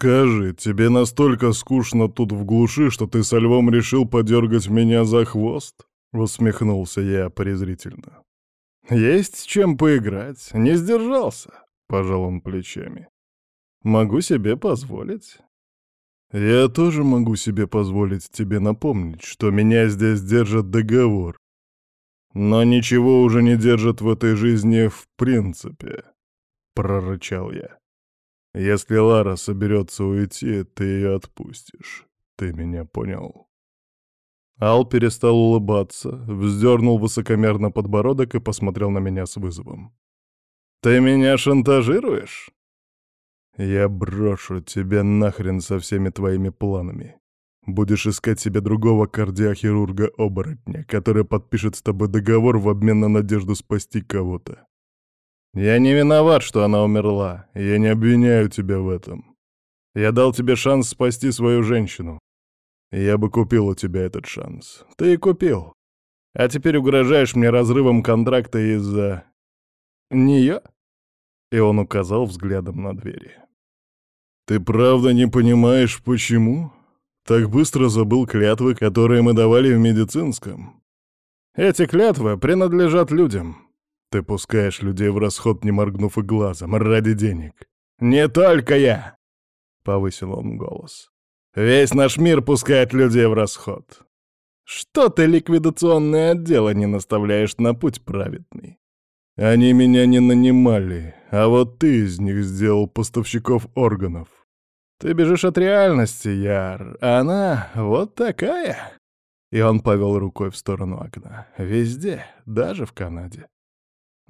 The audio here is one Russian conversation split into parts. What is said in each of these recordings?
«Скажи, тебе настолько скучно тут в глуши, что ты со львом решил подергать меня за хвост?» — усмехнулся я презрительно. «Есть чем поиграть, не сдержался», — пожал он плечами. «Могу себе позволить». «Я тоже могу себе позволить тебе напомнить, что меня здесь держит договор. Но ничего уже не держит в этой жизни в принципе», — прорычал я. «Если Лара соберется уйти, ты ее отпустишь. Ты меня понял?» Ал перестал улыбаться, вздернул высокомерно подбородок и посмотрел на меня с вызовом. «Ты меня шантажируешь?» «Я брошу тебя нахрен со всеми твоими планами. Будешь искать себе другого кардиохирурга-оборотня, который подпишет с тобой договор в обмен на надежду спасти кого-то. Я не виноват, что она умерла, я не обвиняю тебя в этом. Я дал тебе шанс спасти свою женщину. Я бы купил у тебя этот шанс. Ты и купил. А теперь угрожаешь мне разрывом контракта из-за... нее?» И он указал взглядом на двери. «Ты правда не понимаешь, почему? Так быстро забыл клятвы, которые мы давали в медицинском? Эти клятвы принадлежат людям. Ты пускаешь людей в расход, не моргнув и глазом, ради денег. Не только я!» — повысил он голос. Весь наш мир пускает людей в расход. Что ты ликвидационное отдело не наставляешь на путь праведный? Они меня не нанимали, а вот ты из них сделал поставщиков органов. Ты бежишь от реальности, Яр, а она вот такая. И он повел рукой в сторону окна. Везде, даже в Канаде.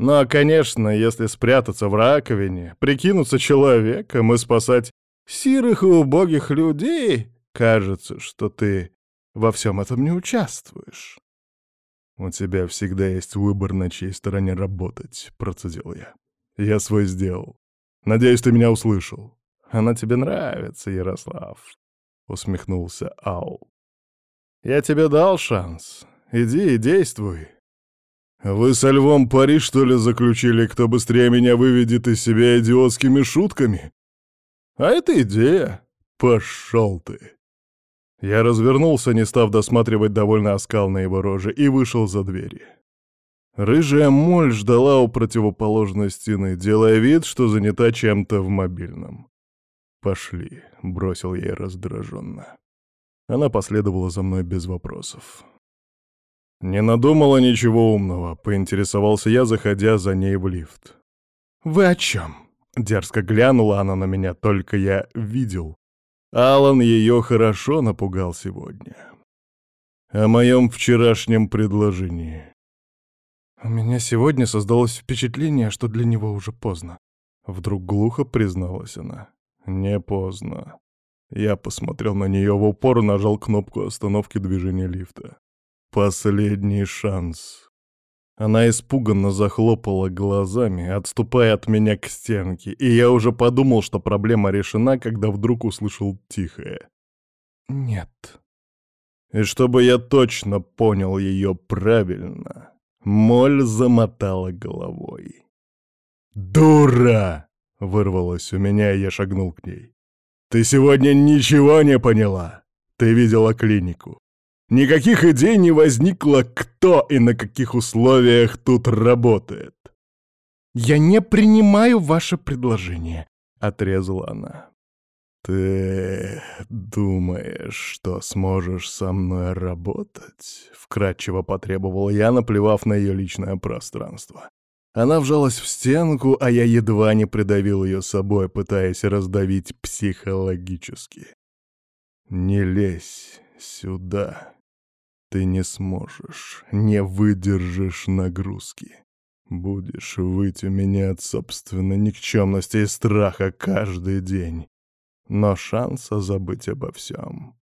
Ну а, конечно, если спрятаться в раковине, прикинуться человеком и спасать сирых и убогих людей, кажется, что ты во всем этом не участвуешь. «У тебя всегда есть выбор, на чьей стороне работать», — процедил я. «Я свой сделал. Надеюсь, ты меня услышал». «Она тебе нравится, Ярослав», — усмехнулся Аул. «Я тебе дал шанс. Иди и действуй». «Вы со львом пари, что ли, заключили, кто быстрее меня выведет из себя идиотскими шутками?» А это идея. Пошел ты. Я развернулся, не став досматривать довольно оскал на его роже, и вышел за двери. Рыжая моль ждала у противоположной стены, делая вид, что занята чем-то в мобильном. «Пошли», — бросил ей раздраженно. Она последовала за мной без вопросов. «Не надумала ничего умного», — поинтересовался я, заходя за ней в лифт. «Вы о чем?» Дерзко глянула она на меня, только я видел. Алан ее хорошо напугал сегодня. О моем вчерашнем предложении. У меня сегодня создалось впечатление, что для него уже поздно. Вдруг глухо призналась она. Не поздно. Я посмотрел на нее в упор и нажал кнопку остановки движения лифта. Последний шанс. Она испуганно захлопала глазами, отступая от меня к стенке, и я уже подумал, что проблема решена, когда вдруг услышал тихое. «Нет». И чтобы я точно понял ее правильно, Моль замотала головой. «Дура!» — вырвалось у меня, и я шагнул к ней. «Ты сегодня ничего не поняла. Ты видела клинику. Никаких идей не возникло, кто и на каких условиях тут работает. «Я не принимаю ваше предложение», — отрезала она. «Ты думаешь, что сможешь со мной работать?» — вкратчиво потребовал я, наплевав на ее личное пространство. Она вжалась в стенку, а я едва не придавил ее собой, пытаясь раздавить психологически. «Не лезь сюда», ты не сможешь, не выдержишь нагрузки. Будешь выть у меня от собственной никчемности и страха каждый день. Но шанса забыть обо всем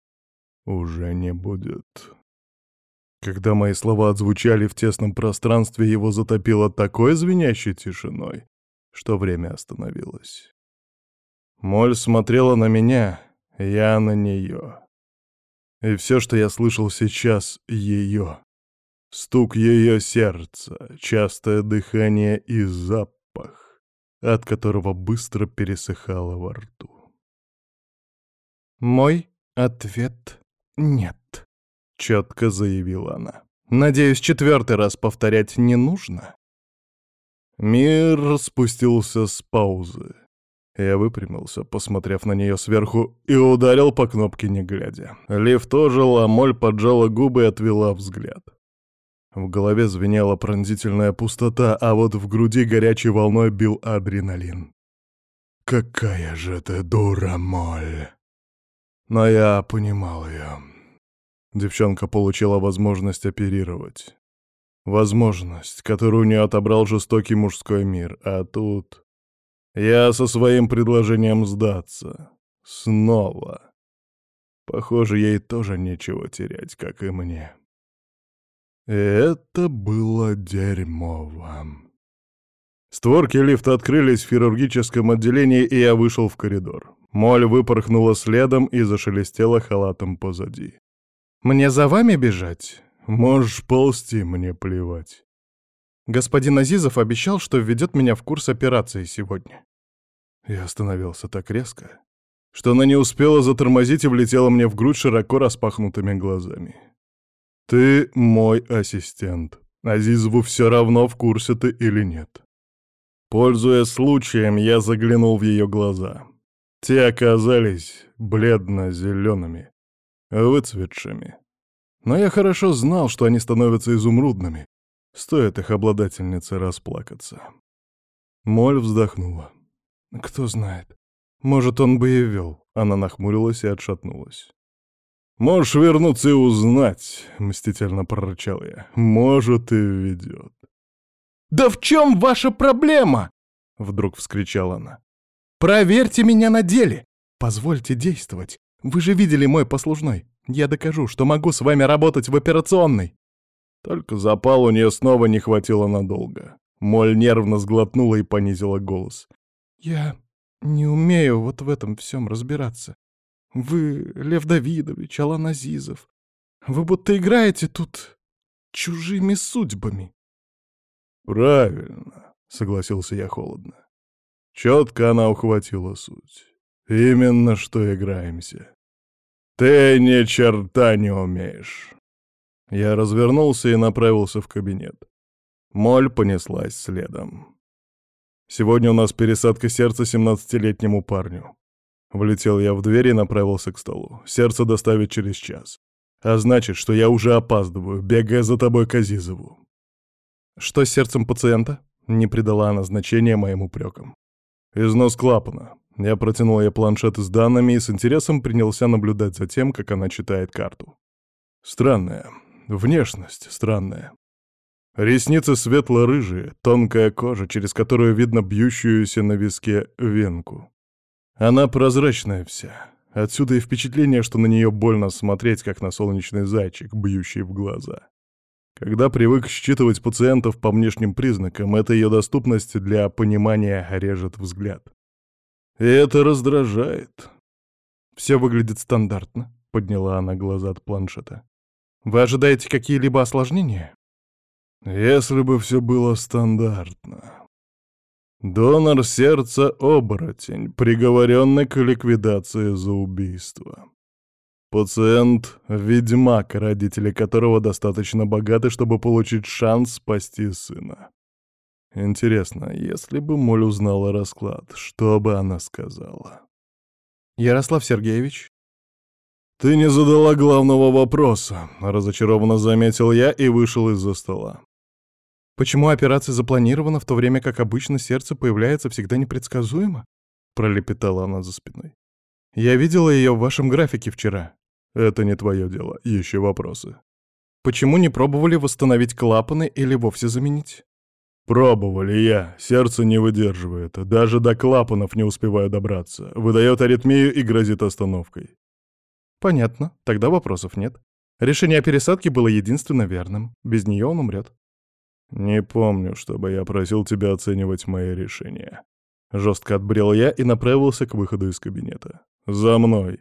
уже не будет. Когда мои слова отзвучали в тесном пространстве, его затопило такой звенящей тишиной, что время остановилось. Моль смотрела на меня, я на нее. И все, что я слышал сейчас, — ее. Стук ее сердца, частое дыхание и запах, от которого быстро пересыхало во рту. Мой ответ — нет, — четко заявила она. Надеюсь, четвертый раз повторять не нужно. Мир спустился с паузы. Я выпрямился, посмотрев на нее сверху, и ударил по кнопке, не глядя. Лив тоже ламоль поджала губы и отвела взгляд. В голове звенела пронзительная пустота, а вот в груди горячей волной бил адреналин. «Какая же ты дура, Моль!» Но я понимал ее. Девчонка получила возможность оперировать. Возможность, которую не отобрал жестокий мужской мир, а тут... Я со своим предложением сдаться. Снова. Похоже, ей тоже нечего терять, как и мне. Это было дерьмово. Створки лифта открылись в хирургическом отделении, и я вышел в коридор. Моль выпорхнула следом и зашелестела халатом позади. «Мне за вами бежать? Можешь ползти, мне плевать». Господин Азизов обещал, что введет меня в курс операции сегодня. Я остановился так резко, что она не успела затормозить и влетела мне в грудь широко распахнутыми глазами. «Ты мой ассистент. Азизову все равно, в курсе ты или нет». Пользуясь случаем, я заглянул в ее глаза. Те оказались бледно-зелеными, выцветшими. Но я хорошо знал, что они становятся изумрудными. Стоит их обладательнице расплакаться. Моль вздохнула. Кто знает. Может, он бы и вел. Она нахмурилась и отшатнулась. «Можешь вернуться и узнать», — мстительно прорычал я. «Может, и ведет». «Да в чем ваша проблема?» — вдруг вскричала она. «Проверьте меня на деле! Позвольте действовать. Вы же видели мой послужной. Я докажу, что могу с вами работать в операционной». Только запал у нее снова не хватило надолго. Моль нервно сглотнула и понизила голос. «Я не умею вот в этом всем разбираться. Вы, Лев Давидович, Алан Азизов, вы будто играете тут чужими судьбами». «Правильно», — согласился я холодно. Четко она ухватила суть. Именно что играемся. Ты ни черта не умеешь. Я развернулся и направился в кабинет. Моль понеслась следом. Сегодня у нас пересадка сердца семнадцатилетнему парню. Влетел я в дверь и направился к столу. Сердце доставить через час. А значит, что я уже опаздываю, бегая за тобой к Азизову. Что с сердцем пациента? Не придала она значения моим упрекам. Износ клапана. Я протянул ей планшет с данными и с интересом принялся наблюдать за тем, как она читает карту. Странная. Внешность странная. Ресницы светло-рыжие, тонкая кожа, через которую видно бьющуюся на виске венку. Она прозрачная вся. Отсюда и впечатление, что на нее больно смотреть, как на солнечный зайчик, бьющий в глаза. Когда привык считывать пациентов по внешним признакам, эта ее доступность для понимания режет взгляд. И это раздражает. «Все выглядит стандартно», — подняла она глаза от планшета. «Вы ожидаете какие-либо осложнения?» Если бы все было стандартно. Донор сердца — оборотень, приговоренный к ликвидации за убийство. Пациент — ведьмак, родители которого достаточно богаты, чтобы получить шанс спасти сына. Интересно, если бы Моль узнала расклад, что бы она сказала? «Ярослав Сергеевич?» «Ты не задала главного вопроса», — разочарованно заметил я и вышел из-за стола. Почему операция запланирована, в то время как обычно сердце появляется всегда непредсказуемо? Пролепетала она за спиной. Я видела ее в вашем графике вчера. Это не твое дело. Еще вопросы. Почему не пробовали восстановить клапаны или вовсе заменить? Пробовали я. Сердце не выдерживает. Даже до клапанов не успеваю добраться. Выдает аритмию и грозит остановкой. Понятно. Тогда вопросов нет. Решение о пересадке было единственно верным. Без нее он умрет. «Не помню, чтобы я просил тебя оценивать мои решения». Жестко отбрел я и направился к выходу из кабинета. «За мной!»